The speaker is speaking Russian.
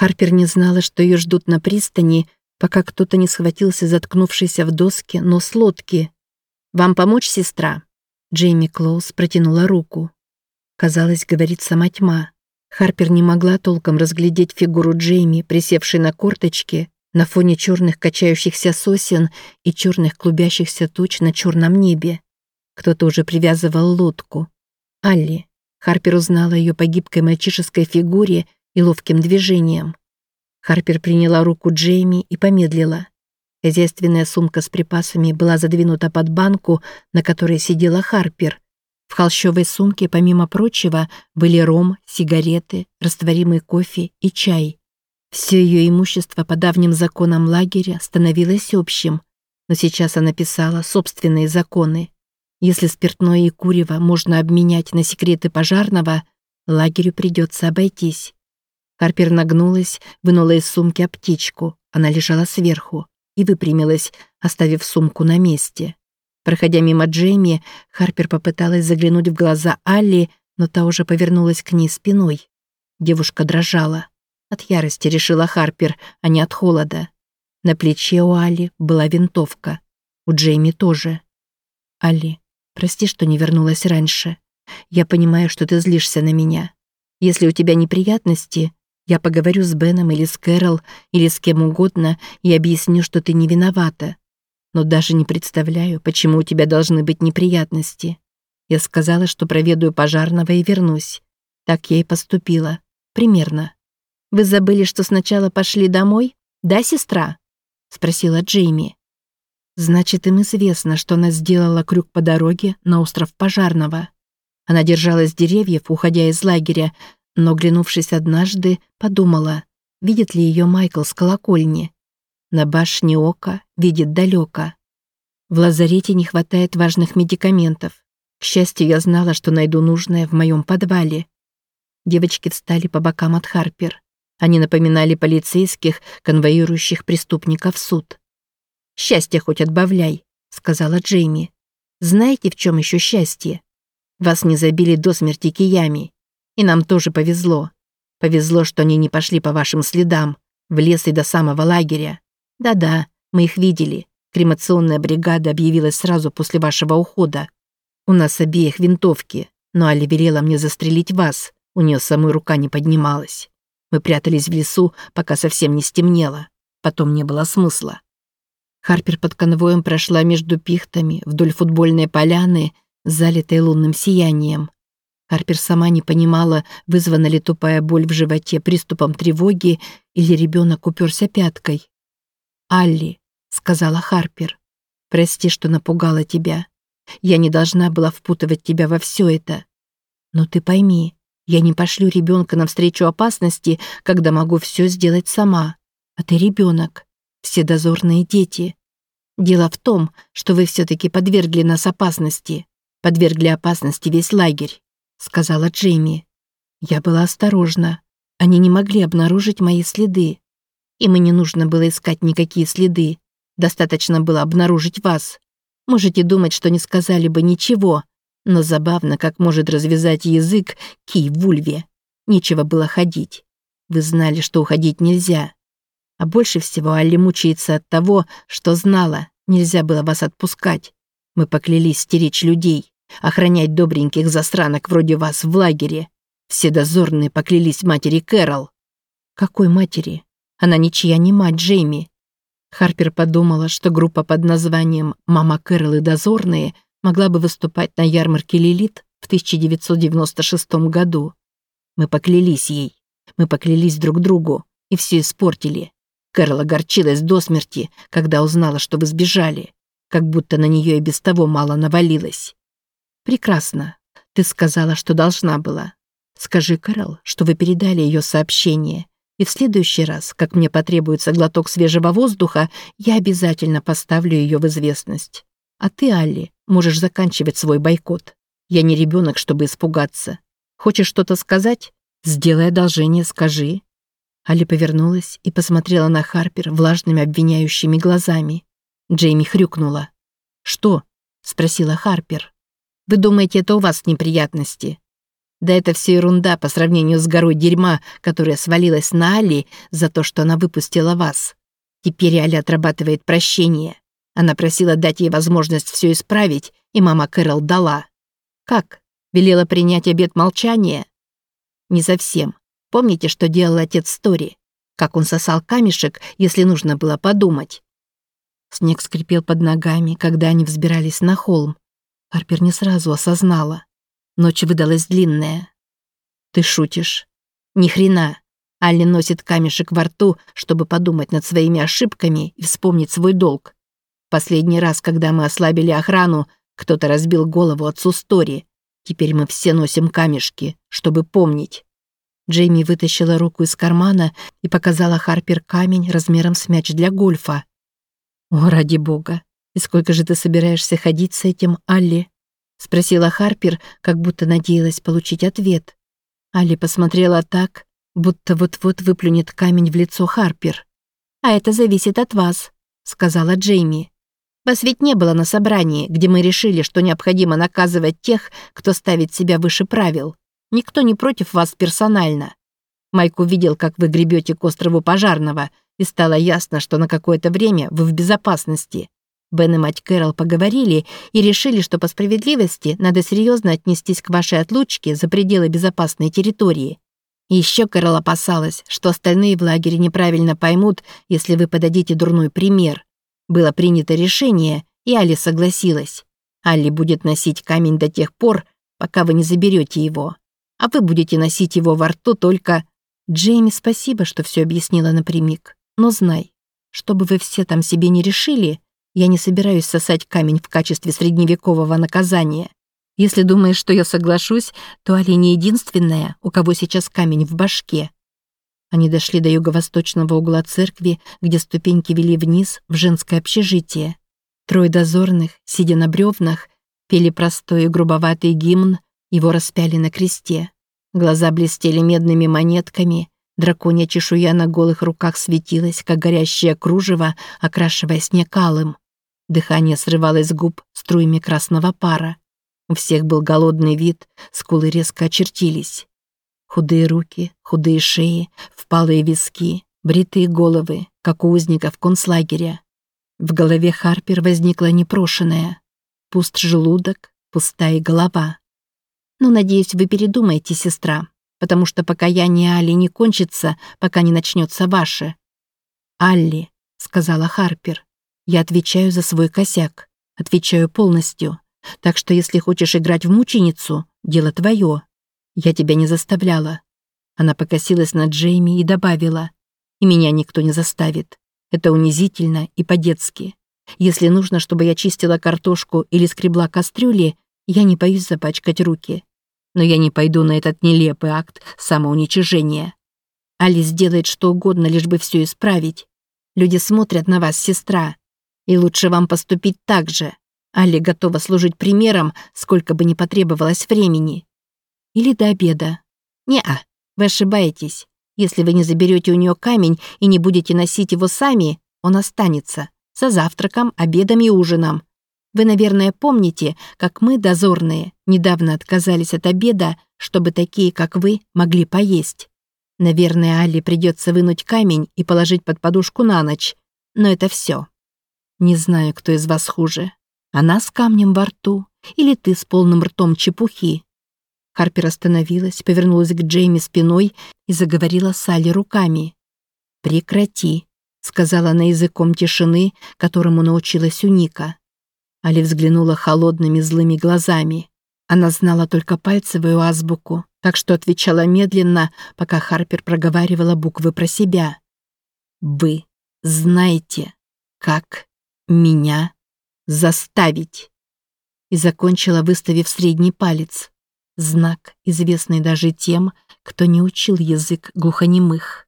Харпер не знала, что ее ждут на пристани, пока кто-то не схватился заткнувшийся в доске нос лодки. «Вам помочь, сестра?» Джейми Клоус протянула руку. Казалось, говорит сама тьма. Харпер не могла толком разглядеть фигуру Джейми, присевшей на корточки, на фоне черных качающихся сосен и черных клубящихся туч на черном небе. Кто-то уже привязывал лодку. Алли. Харпер узнала ее по гибкой мальчишеской фигуре и ловким движениям. Харпер приняла руку Джейми и помедлила. Хозяйственная сумка с припасами была задвинута под банку, на которой сидела Харпер. В холщовой сумке, помимо прочего, были ром, сигареты, растворимый кофе и чай. Все ее имущество по давним законам лагеря становилось общим, но сейчас она писала собственные законы. Если спиртное и курево можно обменять на секреты пожарного, лагерю придется обойтись. Харпер нагнулась, вынула из сумки аптечку. Она лежала сверху и выпрямилась, оставив сумку на месте. Проходя мимо Джейми, Харпер попыталась заглянуть в глаза Алли, но та уже повернулась к ней спиной. Девушка дрожала. От ярости решила Харпер, а не от холода. На плече у Али была винтовка. У Джейми тоже. «Али, прости, что не вернулась раньше. Я понимаю, что ты злишься на меня. Если у тебя неприятности, я поговорю с Беном или с Кэрол, или с кем угодно и объясню, что ты не виновата. Но даже не представляю, почему у тебя должны быть неприятности. Я сказала, что проведаю пожарного и вернусь. Так я и поступила. Примерно. Вы забыли, что сначала пошли домой? Да, сестра? Спросила Джейми. Значит, им известно, что она сделала крюк по дороге на остров Пожарного. Она держалась деревьев, уходя из лагеря, но, глянувшись однажды, подумала, видит ли ее Майкл с колокольни. На башне ока видит далеко. В лазарете не хватает важных медикаментов. К счастью, я знала, что найду нужное в моем подвале. Девочки встали по бокам от Харпер. Они напоминали полицейских, конвоирующих преступников в суд. «Счастье хоть отбавляй», — сказала Джейми. «Знаете, в чем еще счастье? Вас не забили до смерти киями. И нам тоже повезло. Повезло, что они не пошли по вашим следам, в лес и до самого лагеря. Да-да, мы их видели. Кремационная бригада объявилась сразу после вашего ухода. У нас обеих винтовки, но Али велела мне застрелить вас. У нее самой рука не поднималась. Мы прятались в лесу, пока совсем не стемнело. Потом не было смысла. Харпер под конвоем прошла между пихтами вдоль футбольной поляны, залитой лунным сиянием. Харпер сама не понимала, вызвана ли тупая боль в животе приступом тревоги или ребенок уперся пяткой. «Алли», — сказала Харпер, — «прости, что напугала тебя. Я не должна была впутывать тебя во все это. Но ты пойми, я не пошлю ребенка навстречу опасности, когда могу все сделать сама. А ты ребенок. Все дозорные дети. Дело в том, что вы все-таки подвергли нас опасности. Подвергли опасности весь лагерь сказала Джейми. Я была осторожна. Они не могли обнаружить мои следы. Им и не нужно было искать никакие следы. Достаточно было обнаружить вас. Можете думать, что не сказали бы ничего, но забавно, как может развязать язык кий в ульве. Нечего было ходить. Вы знали, что уходить нельзя. А больше всего Алли мучается от того, что знала, нельзя было вас отпускать. Мы поклялись стеречь людей. Охранять добреньких засранок вроде вас в лагере. Все дозорные поклялись матери Кэрол. Какой матери? Она ничья не мать Джейми. Харпер подумала, что группа под названием «Мама Кэрол и дозорные» могла бы выступать на ярмарке Лилит в 1996 году. Мы поклялись ей. Мы поклялись друг другу и все испортили. Кэрол огорчилась до смерти, когда узнала, что вы сбежали. Как будто на нее и без того мало навалилось. «Прекрасно. Ты сказала, что должна была. Скажи, Кэрол, что вы передали ее сообщение, и в следующий раз, как мне потребуется глоток свежего воздуха, я обязательно поставлю ее в известность. А ты, Алли, можешь заканчивать свой бойкот. Я не ребенок, чтобы испугаться. Хочешь что-то сказать? Сделай одолжение, скажи». Али повернулась и посмотрела на Харпер влажными обвиняющими глазами. Джейми хрюкнула. «Что?» — спросила Харпер. Вы думаете, это у вас неприятности?» Да это все ерунда по сравнению с горой дерьма, которая свалилась на Али за то, что она выпустила вас. Теперь Али отрабатывает прощение. Она просила дать ей возможность все исправить, и мама Кэрол дала. Как? Велела принять обет молчания? Не совсем. Помните, что делал отец Стори? Как он сосал камешек, если нужно было подумать? Снег скрипел под ногами, когда они взбирались на холм. Харпер не сразу осознала. Ночь выдалась длинная. Ты шутишь? Ни хрена. Алли носит камешек во рту, чтобы подумать над своими ошибками и вспомнить свой долг. Последний раз, когда мы ослабили охрану, кто-то разбил голову отцу Стори. Теперь мы все носим камешки, чтобы помнить. Джейми вытащила руку из кармана и показала Харпер камень размером с мяч для гольфа. «О, ради бога! И сколько же ты собираешься ходить с этим, Алли?» Спросила Харпер, как будто надеялась получить ответ. Али посмотрела так, будто вот-вот выплюнет камень в лицо Харпер. «А это зависит от вас», — сказала Джейми. «Вас ведь не было на собрании, где мы решили, что необходимо наказывать тех, кто ставит себя выше правил. Никто не против вас персонально. Майк увидел, как вы гребете к острову Пожарного, и стало ясно, что на какое-то время вы в безопасности. Бен и мать Кэрол поговорили и решили, что по справедливости надо серьезно отнестись к вашей отлучке за пределы безопасной территории. Еще Кэрол опасалась, что остальные в лагере неправильно поймут, если вы подадите дурной пример. Было принято решение, и Али согласилась. Алли будет носить камень до тех пор, пока вы не заберете его. А вы будете носить его во рту только... Джейми, спасибо, что все объяснила напрямик. Но знай, что бы вы все там себе не решили, я не собираюсь сосать камень в качестве средневекового наказания. Если думаешь, что я соглашусь, то Али не единственная, у кого сейчас камень в башке». Они дошли до юго-восточного угла церкви, где ступеньки вели вниз, в женское общежитие. Трое дозорных, сидя на бревнах, пели простой и грубоватый гимн, его распяли на кресте. Глаза блестели медными монетками, драконья чешуя на голых руках светилась, как горящее кружево, окрашивая снег алым. Дыхание срывалось с губ струями красного пара. У всех был голодный вид, скулы резко очертились. Худые руки, худые шеи, впалые виски, бритые головы, как у узников концлагеря. В голове Харпер возникла непрошенная. Пуст желудок, пустая голова. «Ну, надеюсь, вы передумаете, сестра, потому что покаяние Али не кончится, пока не начнется ваше». «Алли», — сказала Харпер, я отвечаю за свой косяк. Отвечаю полностью. Так что если хочешь играть в мученицу, дело твое. Я тебя не заставляла». Она покосилась на Джейми и добавила. «И меня никто не заставит. Это унизительно и по-детски. Если нужно, чтобы я чистила картошку или скребла кастрюли, я не боюсь запачкать руки. Но я не пойду на этот нелепый акт самоуничижения. Али сделает что угодно, лишь бы все исправить. Люди смотрят на вас, сестра, и лучше вам поступить так же. Али готова служить примером, сколько бы ни потребовалось времени. Или до обеда. Не-а, вы ошибаетесь. Если вы не заберете у нее камень и не будете носить его сами, он останется. За завтраком, обедом и ужином. Вы, наверное, помните, как мы, дозорные, недавно отказались от обеда, чтобы такие, как вы, могли поесть. Наверное, Али придется вынуть камень и положить под подушку на ночь. Но это все. Не знаю, кто из вас хуже. Она с камнем во рту или ты с полным ртом чепухи. Харпер остановилась, повернулась к Джейми спиной и заговорила с Али руками. «Прекрати», — сказала она языком тишины, которому научилась у Ника. Али взглянула холодными злыми глазами. Она знала только пальцевую азбуку, так что отвечала медленно, пока Харпер проговаривала буквы про себя. «Вы знаете, как меня заставить. И закончила, выставив средний палец. Знак, известный даже тем, кто не учил язык глухонемых.